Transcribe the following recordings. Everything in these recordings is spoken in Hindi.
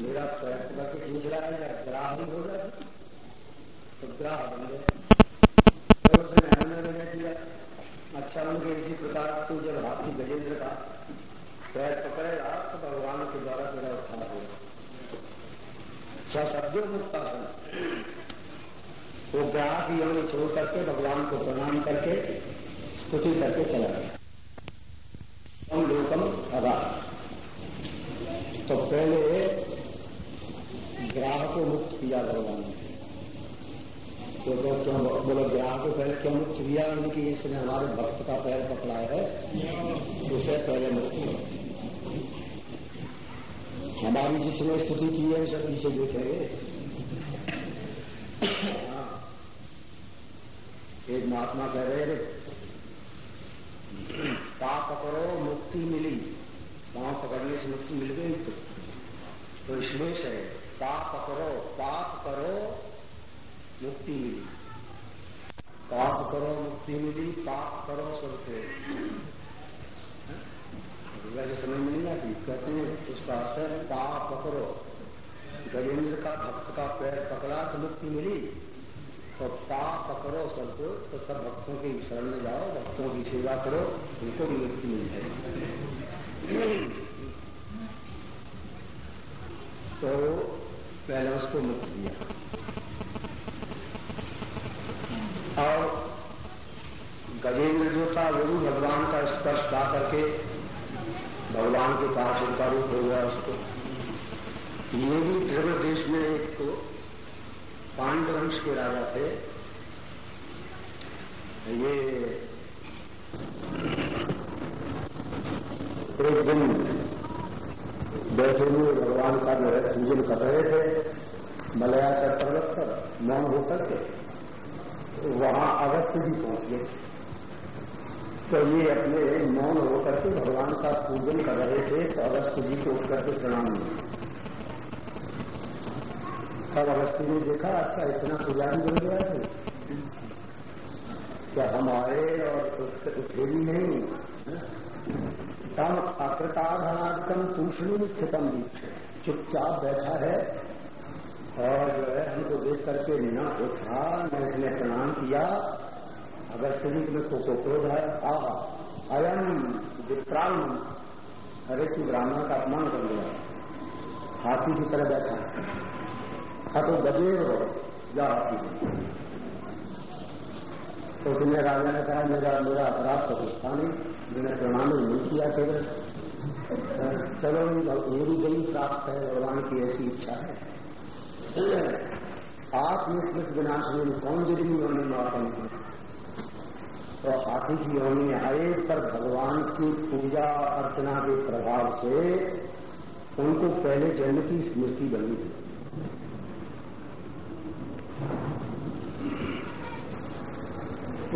मेरा प्रयत्न करके खींच रहा है या ग्राह ही हो रहा है। तो ग्राह बन गया। तो उसने मैंने किया। अच्छा उनके इसी प्रकार को जब हाथी गजेंद्र का पैर पकड़ेगा तो भगवान के द्वारा तेरा उत्थान होगा सशब्दों मुक्तासन वो ग्राह की योनि छोड़ करके भगवान को प्रणाम करके, स्तुति करके चला गया। हम लोकम अगा तो पहले ग्राह को मुक्त किया भगवान ने तो तो बोलो ग्राह को पहले क्यों मुक्त किया? उनकी इसने हमारे भक्त का पैर पकड़ा है। उसे पहले मुक्ति हमारी जिसने स्तुति की है सब पीछे देखेंगे हाँ। एक महात्मा कह रहे थे पाप करो मुक्ति मिली। पाँव पकड़ने से मुक्ति मिल गई तो, तो श्लेष है पाप करो पाप करो, मुक्ति मिली। पाप करो, मुक्ति मिली, पाप करो सबके। वैसे समझ में नहीं आती, कहते हैं, उसका अर्थ है पाप पकड़ो। गजेंद्र का भक्त का पैर पकड़ा तो मुक्ति मिली। तो पाप पकड़ो सबको तो सब भक्तों की शरण में जाओ, भक्तों की सेवा करो, उनको भी मुक्ति मिल जाएगी तो उसको मुक्त किया और गजेंद्र जो था, वो भी भगवान का स्पर्श पा करके भगवान के पास उनका रूप हो गया उसको। ये भी द्रविड़ देश में एक तो पांडवंश के राजा थे। ये एक दिन बैठे हुए भगवान का जो है, पूजन कर रहे थे। मलयाचर पर्वत पर मौन होकर के वहाँ अगस्त जी पहुँच गए। तो ये अपने मौन होकर के भगवान का पूजन कर रहे थे तो अगस्त जी को उठ करके प्रणाम तब अगस्त ने देखा अच्छा इतना पुजारी बन गया है। क्या हम आए और उठे भी नहीं? तम अकृताधनादिकम तूषणी स्थितम चुपचाप बैठा है और जो है, हमको देख करके न उठा न इसने प्रणाम किया। अगर शरीर में तो को क्रोध है, आ, अयम विप्राण हरे की ब्राह्मण का अपमान कर लिया। हाथी की तरह बैठा हाँ। तो गजेर या हाथी तो उसने राजा ने कहा, मेरा मेरा अपराध तो कुछ था नहीं। मैंने प्रणाम नहीं किया केवल चलो, मेरी गई प्राप्त है, भगवान की ऐसी इच्छा है। आत्मस्मृत विनाश में कौन ज़रूरी होने में तो हाथी की योनि में आए पर भगवान की पूजा अर्चना के प्रभाव से उनको पहले जन्म की स्मृति बनी थी।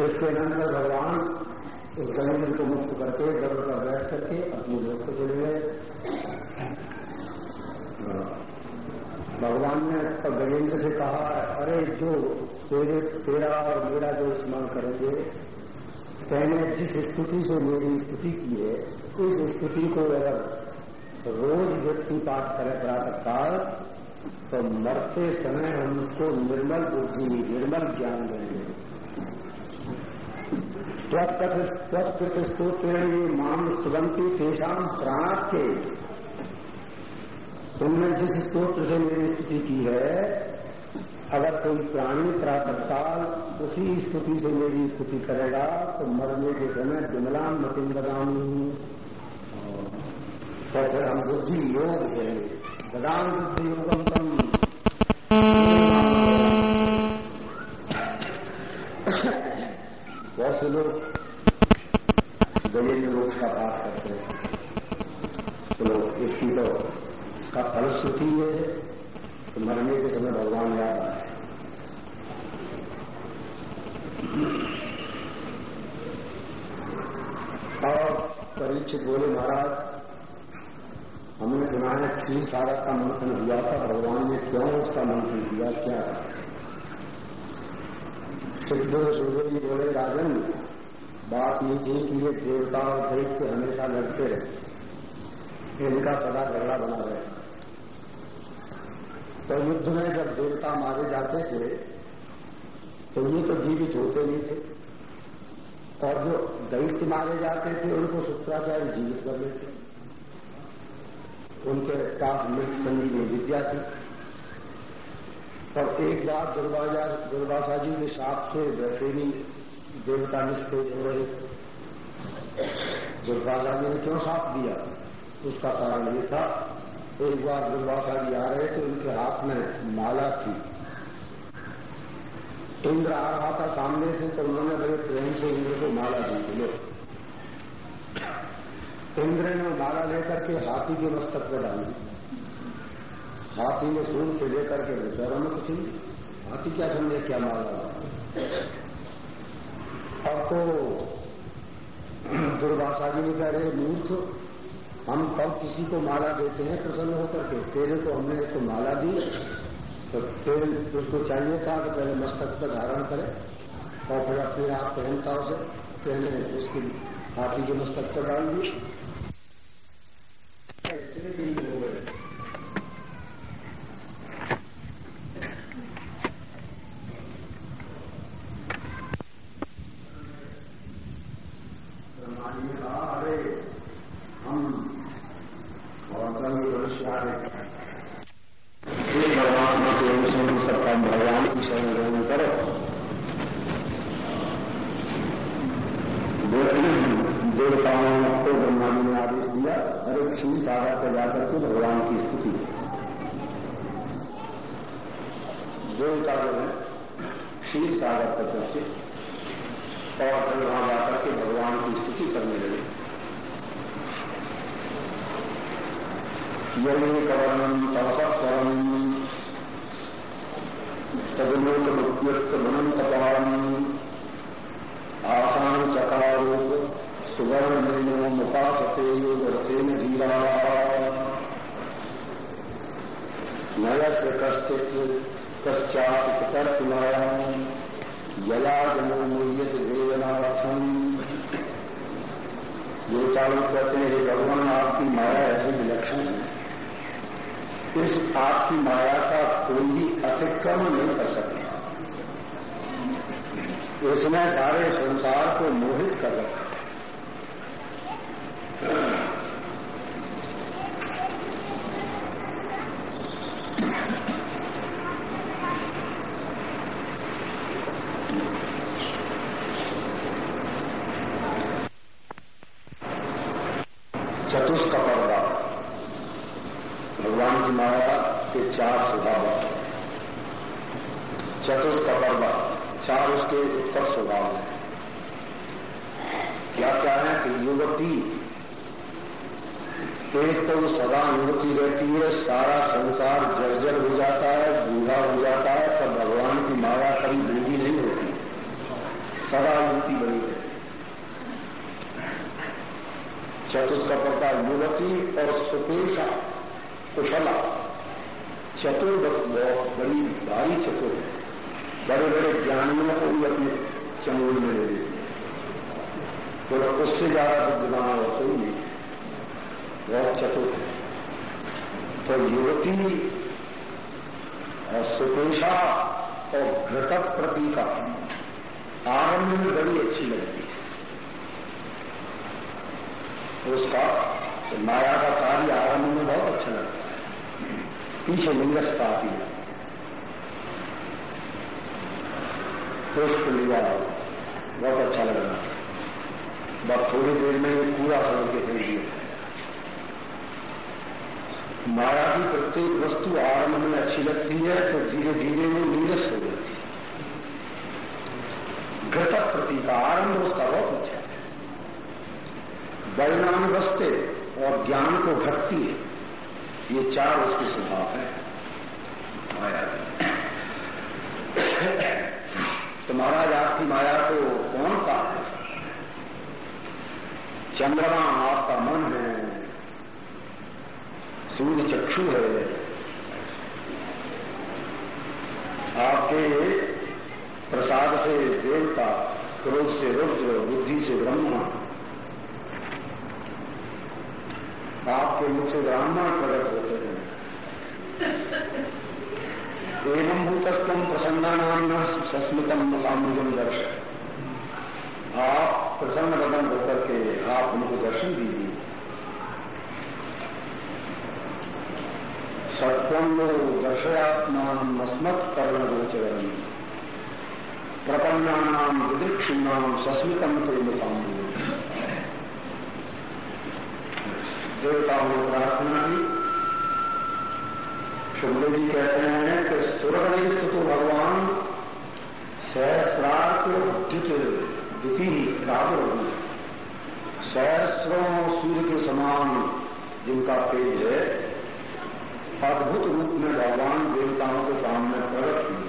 इसके अनंतर भगवान इस गणेन्द्र को मुक्त करके गर्भ पर बैठ करके अपने लोग को चले गए। भगवान ने तो गजेंद्र से कहा, अरे जो तेरे, तेरा और मेरा जो स्मरण करेंगे कहने जिस स्तुति से मेरी स्तुति की है, उस स्तुति को अगर रोज व्यक्ति पाठ करे प्रातः काल तो मरते समय हमको निर्मल बुद्धि, निर्मल ज्ञान देंगे। त्वत्कृत स्तोत्र ये माम स्तुवंती तेषाम प्राण के तुमने जिस स्त्रोत्र से मेरी स्तुति की है, अगर कोई प्राणी प्रातकाल उसी स्तुति से मेरी स्तुति करेगा तो मरने के समय विमलाम मतिम बदामी तो फिर हम बुद्धि योग करेंगे बदाम बुद्धि योगम तम। बहुत से लोग गजेंद्र रोज का पाठ करते हैं। तो इसकी तो उसका फलश्रुति ये है तो मरने के समय भगवान याद आए और परीक्षित बोले, महाराज, हमने सुना है क्षीर सागर का मंथन हुआ था, भगवान ने क्यों उसका मंथन किया, क्या सिद्धो सूर्य जी बोले, राजन, बात ये थी कि ये देवता और दैत्य हमेशा लड़ते रहे। इनका सदा झगड़ा बना रहे। तो युद्ध में जब देवता मारे जाते थे तो ये तो जीवित होते नहीं थे। और जो दैत्य मारे जाते थे, उनको शुक्राचार्य जीवित कर लेते। उनके पास मृत संगीत में विद्या थी। और एक बार दुर्गाजा दुर्गाशा जी के साप थे वैसे भी देवता निस्तेज हो रहे। दुर्गाजा जी ने क्यों साथ दिया? उसका कारण ये था तो एक बार दुर्वासारी आ रहे थे, उनके हाथ में माला थी। इंद्र आ रहा था सामने से तो उन्होंने बड़े प्रेम से इंद्र को माला दी लो इंद्र ने माला लेकर के हाथी के मस्तक पर डाली। हाथी ने सूर से लेकर के बेचारा थी हाथी क्या समझे, क्या माला अब तो दुर्भाषा जी ने कह रहे मूर्ख हम तब किसी को माला देते हैं, प्रसन्न होकर के। तेरे को हमने तो माला दी तो फिर उसको चाहिए था कि पहले मस्तक पर धारण करे, और फिर अपने आप पहनता उसे तो पहले उसकी हाथी के मस्तक पर डाल दी। पूजा और क्षीर सागर पर जाकर के भगवान की स्थिति देवता जो क्षीर सागर पर पहुँचे और फिर वहाँ जाकर के भगवान की स्तुति करने लगे। यमे करणम तपसत्वरम तदलोक मुक्त मनन तपारम आसान चकारोप सुवर्णेनो मुपासते योगरथेन धीरा नयस्य कश्चित् कश्चात् कृतर्तुनायाम् जलाजनो मुह्यत वेदनार्थम। देवतालों कहते हैं भगवान आपकी माया ऐसे विलक्षण है इस आपकी माया का कोई भी अतिक्रमण नहीं कर सकता। इसने सारे संसार को मोहित कर रखा। एक तो सदा अनुभूति रहती है, सारा संसार जर्जर हो जाता है, बूढ़ा हो जाता है पर भगवान की माया कभी बूढ़ी नहीं होती। सदा अनुभूति बनी रहती चतुर्थ का प्रकार युवती और सुपेशा कुशला। चतुर्थ बहुत बड़ी, भारी चतुर बड़े बड़े ज्ञानियों को भी अपने चमोल में ले लेती है। तो उससे ज़्यादा बुद्धिमान और ही नहीं। बहुत चतुर है। तो युवती और सुपेशा और घृतक प्रतीका आरंभ में बड़ी अच्छी लगती है। उसका माया का कार्य आरंभ में बहुत अच्छा लगता है। पीछे लिंगस्ता आती है पुष्प लिया बहुत अच्छा लग रहा है। बस थोड़ी देर में पूरा सड़क के फिर दिया। माया की प्रत्येक वस्तु आरंभ में अच्छी लगती है तो धीरे धीरे वो नीरस हो जाती है। घृतक प्रति का आरंभ उसका बहुत अच्छा है। परिणाम वस्ते और ज्ञान को घटती है। ये चार उसके स्वभाव है। माया तो महाराज, आपकी माया को कौन का है? चंद्रमा आपका मन है सूर्य चक्षु है। आपके प्रसाद से देवता, क्रोध से रुद्र, बुद्धि से ब्रह्मा। आपके मुख से ब्राह्मण प्रकट होते हैं। एवं भूतस्तम प्रसन्ना नाम न सस्मितम मुखामुजम दर्शन आप प्रसन्न रदन होकर के आप उनको दर्शन दीजिए। सत्वम दर्शयात्मा मस्मत कर्ण गोचरण प्रपन्ना विदीक्षिणाम सस्मितम प्रेमकाम देवताओं ने प्रार्थना की। शुभदेव जी कहते हैं कि सुरगणित तो भगवान सहस्रार्थ द्वितीय प्रादुर्भ सहस्रों सूर्य के समान जिनका तेज है अद्भुत रूप में भगवान देवताओं के सामने प्रकट हुए।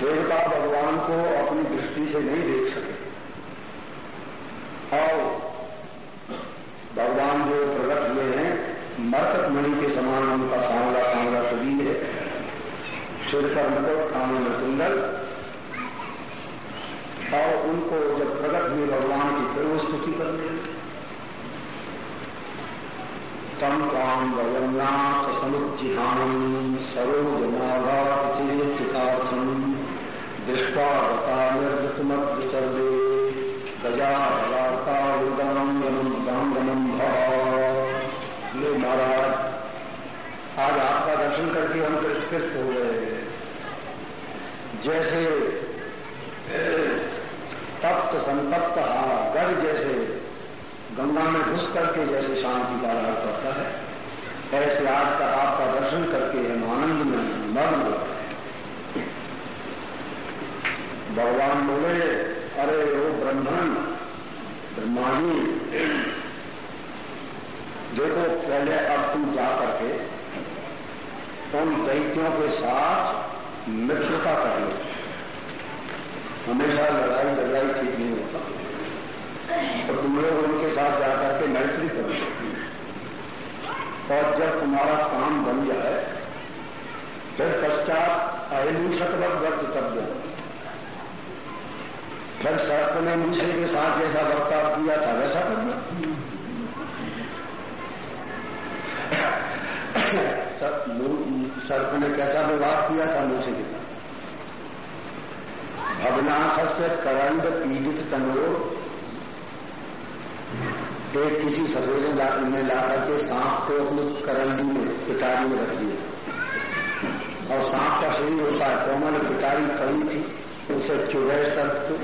देवता भगवान को अपनी दृष्टि से नहीं देख सके। और भगवान जो प्रकट हुए हैं मरकत मणि के समान उनका सांवला सांवला शरीर है। सिर पर मुकुट कानों में कुंडल। और उनको जब प्रकट हुए, भगवान की फिर स्तुति करने तम काम भगवनाथ समुज्जिहान सरोजनाघातिथार्थम दृष्टा बता निर्दमग्र चले गांगनम ले महाराज, आज आपका दर्शन करके हम तिरस्कृत हो गए। जैसे तप्त संतप्त हा गढ़ जैसे गंगा में घुस करके जैसे शांति का लाभ करता है, ऐसे आज का आपका दर्शन करके हम आनंद में मग्न हैं। भगवान बोले, अरे वो ब्रह्मण ब्रह्माणी देखो पहले अब तुम जा करके उन दैत्यों के साथ मित्रता कर लो। हमेशा लड़ाई लड़ाई ठीक नहीं होता। तो तुम लोग उनके साथ जाकर के मैत्री कर। और जब तुम्हारा काम बन जाए, फिर पश्चात अहिंसकवत तब फिर सर्प ने मूसे के साथ जैसा बर्ताव किया था, वैसा करना सर्प ने कैसा व्यवहार किया था मूसे के साथ? भवनाथ से करंड पीड़ित तनोर एक किसी सफेदे में ला करके सांप को अपनी करंडी में, पिटारी में रख दिया और सांप का शरीर होता है कोमल, पिटारी, कड़ी थी। उसे चुभे सर्प को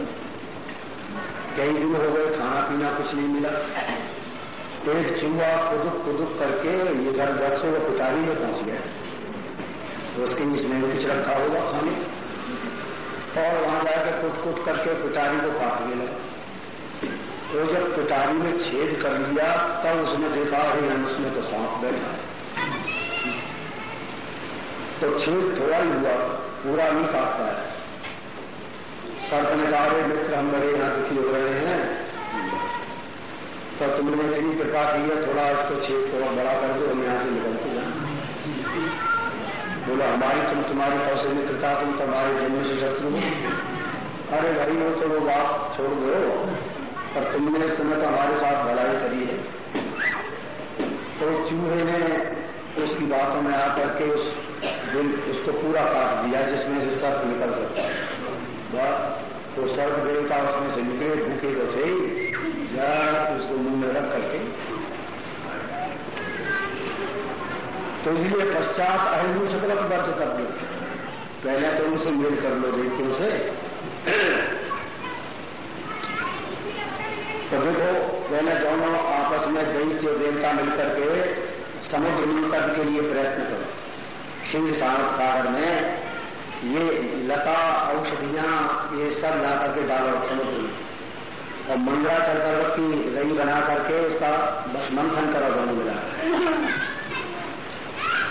कई दिन हो गए, खाना पीना कुछ नहीं मिला। एक चूहा, कुदुक कुदुक करके इधर घर घर से वो पिटारी में पहुँच गया। तो उसके इसमें कुछ रखा होगा खाने। और वहाँ जाकर कुट कुट करके पिटारी को काटने लगा। तो जब पिटारी में छेद कर लिया तब उसने देखा हम उसमें तो सांप बैठा तो छेद थोड़ा ही हुआ, पूरा नहीं काटता है। सर्प ने कहा मित्र, हम बड़े यहाँ दुखी हो रहे हैं। तो तुमने इतनी कृपा की है, थोड़ा इसको छेद थोड़ा बड़ा कर दो, हम यहाँ से निकलते जाए बोला, हमारी, तुम तुम्हारी कौशल मित्रता, तुम तुम्हारे जन्म से शत्रु हो। अरे, भाई, वो तो वो बात छोड़ दो। पर तुमने तुम्हें तो हमारे साथ भलाई करी है। तो चूहे ने उसकी बातों में आकर के उस दिल उसको पूरा काट दिया, जिसमें से सर्प निकल सकता है। तो सर्प देवता उसमें से निकले, भूखे तो थे जरा उसको मुँह में रख करके। तो इसलिए पश्चात अहिंदू सकल वर्ष कर दो पहले तो उनसे मेल कर लो देखते उसे। तो देखो पहले दोनों आपस में दैत्य देवता मिलकर के समुद्र मंथन के लिए प्रयत्न करो सिंह सागर में ये लता, औषधियाँ, ये सब ला करके डालो समुद्र में। और मंगलाचल पर्वत की रई बना करके उसका बस मंथन करो दोनों मिला।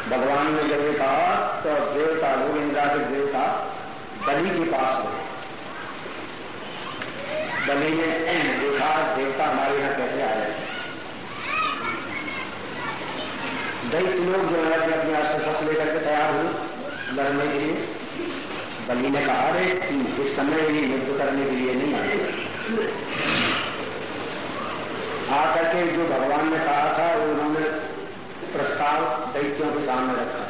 भगवान ने जब ये कहा तो देवता लोग इंद्रा के देवता बलि के पास हो बलि ने देखा देवता, हमारे यहाँ कैसे आ रहे दैत्य लोग जो है अपने अस्त्र शस्त्र लेकर के तैयार हुए लड़ने के लिए। बलि ने कहा रे इस समय ये युद्ध करने के लिए नहीं आए आकर के जो भगवान ने कहा था, वो उन्होंने प्रस्ताव दैत्यों के सामने रखा।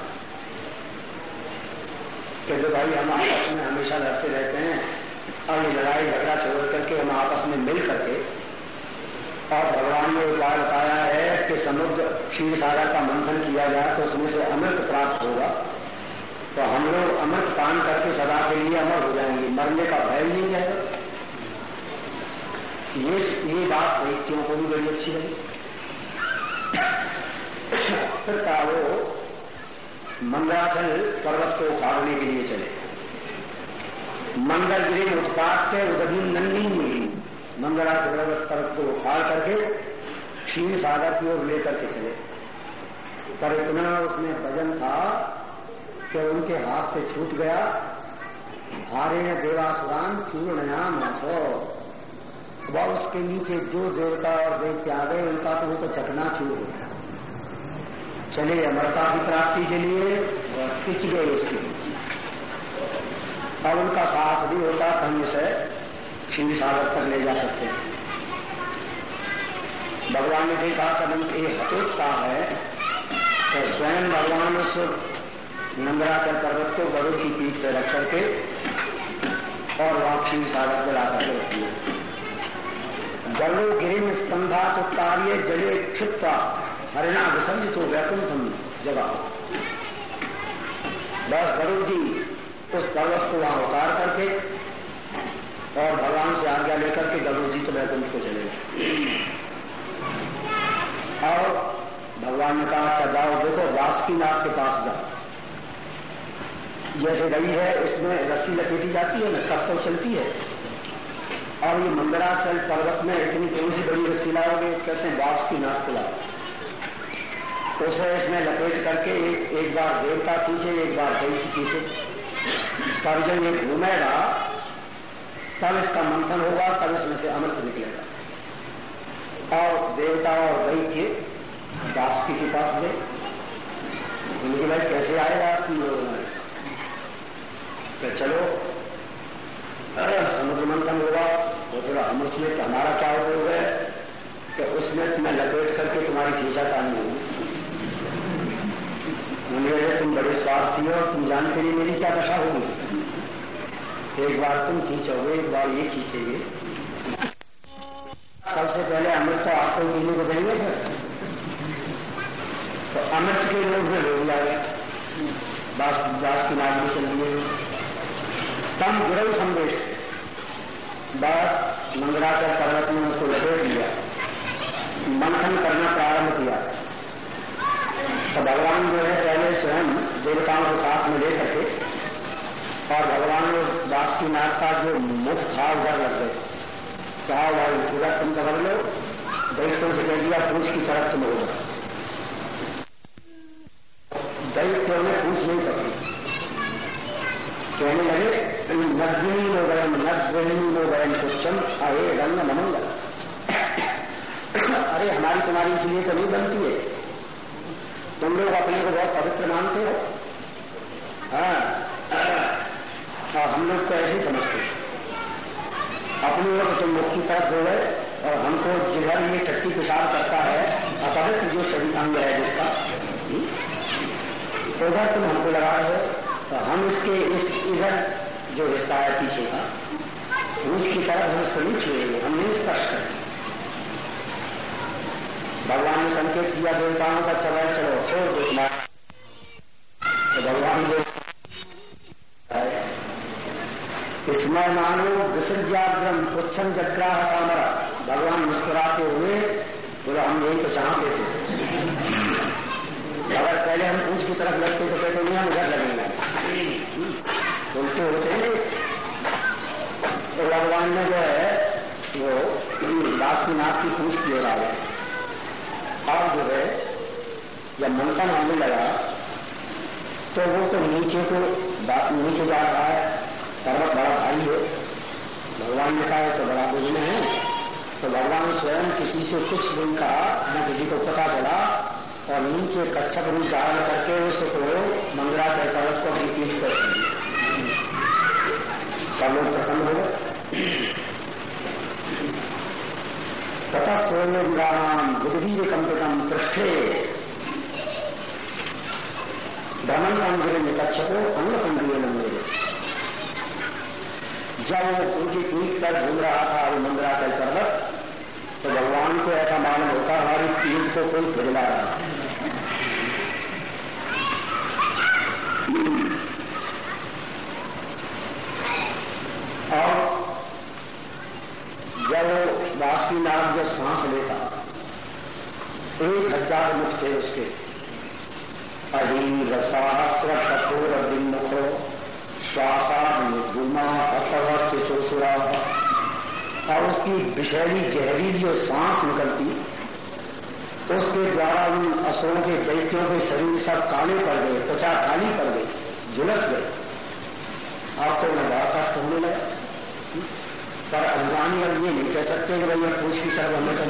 कि जो भाई, हम आपस में हमेशा लड़ते रहते हैं और ये लड़ाई, झगड़ा छोड़ करके हम आपस में मिल करके, और भगवान ने उपाय बताया है कि समुद्र क्षीर सागर का मंथन किया जाए तो उसमें से अमृत प्राप्त होगा। तो हम लोग अमृत पान करके सदा के लिए अमर हो जाएँगे। मरने का भय नहीं जाएगा ये ये बात व्यक्तियों को भी बड़ी अच्छी लगी। फिर का वो मंगलाचल पर्वत को उखाड़ने के लिए चले। मंगल गिरी उत्पाद से उदगी नन्नी मिली। मंगलाचल पर्वत को उखाड़ करके क्षीर सागर की ओर लेकर के चले। पर इतना उसमें वज़न था कि उनके हाथ से छूट गया। हारे देवासुरान चूर्णयाम छो वह उसके नीचे जो देवता और दैत्य आ गए, उनका तो वो तो चकना चूर हो गया? चले अमरता की प्राप्ति के लिए और पिच गए उसके नीचे अब उनका साहस भी होता तो हम इसे क्षीर सागर तक ले जा सकते हैं। भगवान ने देखा कदम ये हतोत्साह है तो स्वयं भगवान उस नंदराचल पर्वत को गरुड़ की पीठ पर रख करके और वहाँ क्षीर सागर पर आकर है गरुड़ गिरी स्कंधा तो कार्य जले क्षिप्ता, हरिणा विसर्ज तो वैकुंठम जगह बस गरुड़ जी उस पर्वत को वहाँ उतार करके और भगवान से आज्ञा लेकर के गरुड़ जी तो वैकुंठ को चले गए। और भगवान ने कहा कि जाओ देखो वासुकीनाथ के पास जाओ। जैसे गई है इसमें रस्सी लपेटी जाती है ना तो चलती है। और ये मंदराचल पर्वत में इतनी कौन सी बड़ी रस्सी लाओगे कहते हैं वासुकीनाथ को लाओ। उसे इसमें लपेट करके एक, एक बार देवता पीछे एक बार गई पीछे। जब ये घूमेगा तब इसका मंथन होगा, तब इसमें से अमृत निकलेगा। और देवता और दैत्य दास्ती के पास गए। उनके भाई, कैसे आएगा तुम लोगों में तो चलो, समुद्र मंथन होगा तो थोड़ा अमृत में हमारा क्या उपयोग है? कि उसमें तुम्हें लपेट करके तुम्हारी खींचा तानी होगी। उन्हें तुम बड़े स्वार्थी हो, तुम जानते नहीं मेरी क्या दशा होगी? एक बार तुम खींचोगे, एक बार ये खींचेंगे। सबसे पहले अमृत तो आपको पीने को देंगे तो अमृत के लोग में लोग जाए बास दास की भी चल दिए तम गुरु संदेश। बस मंगराचर पर्वत ने उसको लपेट लिया। मंथन करना प्रारंभ किया। तो भगवान जो है, पहले स्वयं देवताओं को साथ में ले करके और भगवान दास की का जो मुख था, उधर लग गए कहा, भाई उधर तुम पकड़ लो। दैत्यों से कह दिया, पूछ की तरफ़ तुम हो दैत्यों ने पूछ नहीं पकड़ी। कहने लगे नद्विनी लो गयम नद्विनी लो गयम कुच्छम अरे रंग नमंगल। अरे, हमारी तुम्हारी इसलिए तो नहीं बनती है। तुम लोग अपने को बहुत पवित्र मानते हो। हाँ। और हम लोग तो ऐसे ही समझते अपने लोग तुम मुख की तरफ़ हो गए और हमको जिधर ये टट्टी पेशाब करता है अपवित्र जो शरीर अंग है जिसका। तो उधर तुम हमको लगा रहे हो तो हम इसके इस, इधर जो हिस्सा है पीछे का उसकी तरफ़ हम इसको नहीं छुएँगे हम नहीं स्पर्श करेंगे भगवान ने संकेत किया देवताओं का चलो चलो छोड़ दो तुम्हारा। तो भगवान जो मानो विसर्जाग्रम पुच्छम जग्राह सामरा। भगवान मुस्कुराते हुए बोले, हम यही तो चाहते थे। अगर पहले हम पूछ की तरफ़ लगते तो कहते नहीं हम इधर लगेंगे। उल्टे होते हैं। तो भगवान ने जो है, वो दास की नाथ की पूछ की ओर आ गए। और जो है, जब मंथन आने लगा तो वो तो नीचे को नीचे जा रहा है। पर्वत बड़ा भारी है। भगवान ने कहा तो बड़ा बुझने है। तो भगवान स्वयं किसी से कुछ नहीं कहा, न किसी को पता चला। और नीचे कच्छप रूप धारण करके उसको मंगलाचल पर्वत को अपनी पीठ कर सब लोग प्रसन्न हो गए? तथा स्वयं बुद्धवीर कंपितम पृष्ठे। भ्रमण में कच्छपो अंग पंडिये मेरे जब वो उनकी पीठ पर घूम रहा था वो मंदराचल पर्वत तो भगवान को ऐसा मालूम होता हमारी पीठ को कोई खुजला रहा और जब बासुकीनाथ जब सांस लेता एक हज़ार मुख थे उसके अहीर सहस्र कठोर बिन्मुखो श्वासाद धूमा अकवर्ष सुसुरा और उसकी विषैली जहरीली जो सांस निकलती, उसके द्वारा उन असुरों के दैत्यों के शरीर सब काले पड़ गए, त्वचा काली पड़ गई, झुलस गए अब तो उन्हें बड़ा कष्ट होने लगा। पर अभिमानी अब ये नहीं कह सकते कि भाई पूछ की तरफ़ हमें कर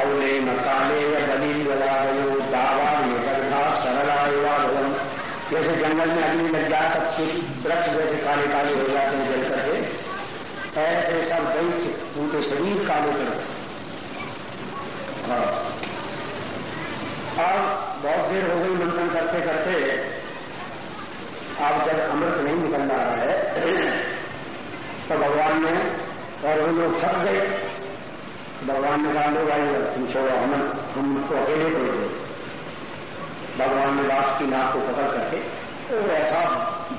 अवले मकाले बली बलायो दावा भवन जैसे जंगल में अग्नि लग जाए, तब कुछ वृक्ष जैसे काले काले हो जाते हैं जल करके। ऐसे सब दैत्य उनके शरीर काले कर हाँ। अब बहुत देर हो गई मंथन करते करते, अब जब अमृत नहीं निकल रहा है तो भगवान ने, और वो लोग थक गए। भगवान ने कहा, लो भाई तुम छोड़ो, हम हम तो अकेले पड़ गए भगवान ने वास की नाक को पकड़ करके और ऐसा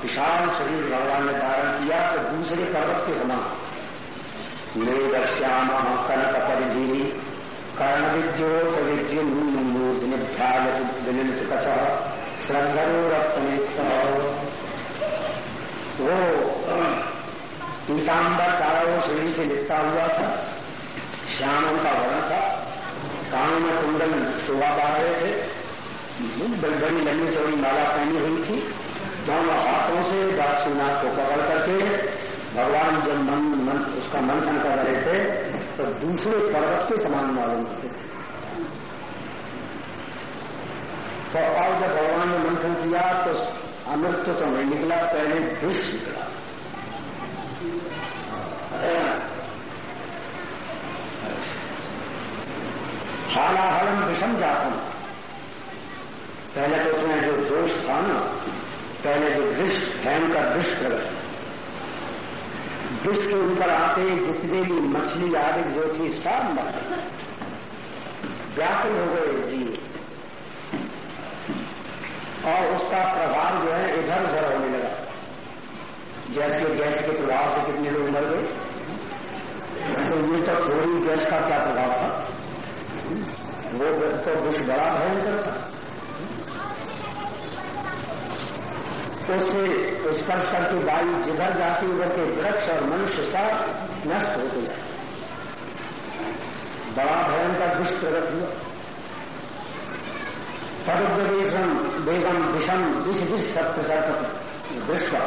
विशाल शरीर भगवान ने धारण किया तो दूसरे पर्वत के समान। मेघ श्याम कनक परिधि कर्ण विद्योत विलित कथ श्रद्धरो वो पीताम्बर चारों श्रेणी से लिपटा हुआ था, श्याम का वर्ण था कान में कुंडल शोभा पा रहे थे बड़ी लंबी चौड़ी माला पहनी हुई थी। दोनों हाथों से दाक्षिणाथ को पकड़ करके भगवान जब मन, मन उसका मंथन कर रहे थे तो दूसरे पर्वत के समान मालूम होते तो अब जब भगवान ने मंथन किया तो अमृत तो नहीं निकला पहले विष निकला। हालाहलम विषम जातम। पहले तो उसमें जो दोष था ना, पहले जो विष भयंकर विष प्रकट। विष के ऊपर आते जितने भी मछली, आदि जो थी सब मर व्याकुल हो गए जीव। और उसका प्रभाव जो है, इधर उधर होने लगा। जैसे गैस के प्रभाव से कितने लोग मर गए? तो ये तो थोड़ी गैस का क्या प्रभाव था? वो तो विष बड़ा भयंकर था। उससे स्पर्श करके वायु जिधर जाती उधर के वृक्ष और मनुष्य सब नष्ट होते जाए बड़ा भयंकर विष प्रगत हुआ तदुपदेशम बेगम विषम दिश दिश सत्य सत्य दृष्टा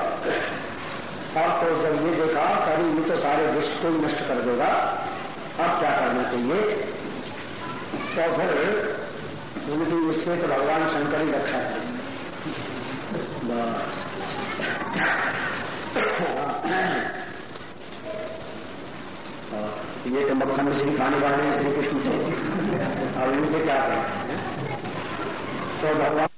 अब तो जब ये देखा कभी ये तो सारे विश्व को ही नष्ट कर देगा। अब क्या करना चाहिए? तो फिर उनकी इससे तो भगवान शंकर ही रक्षा करें। ये तो मक्खन श्री खाने वाले श्री कृष्ण थे और इनसे क्या करें? तो भगवान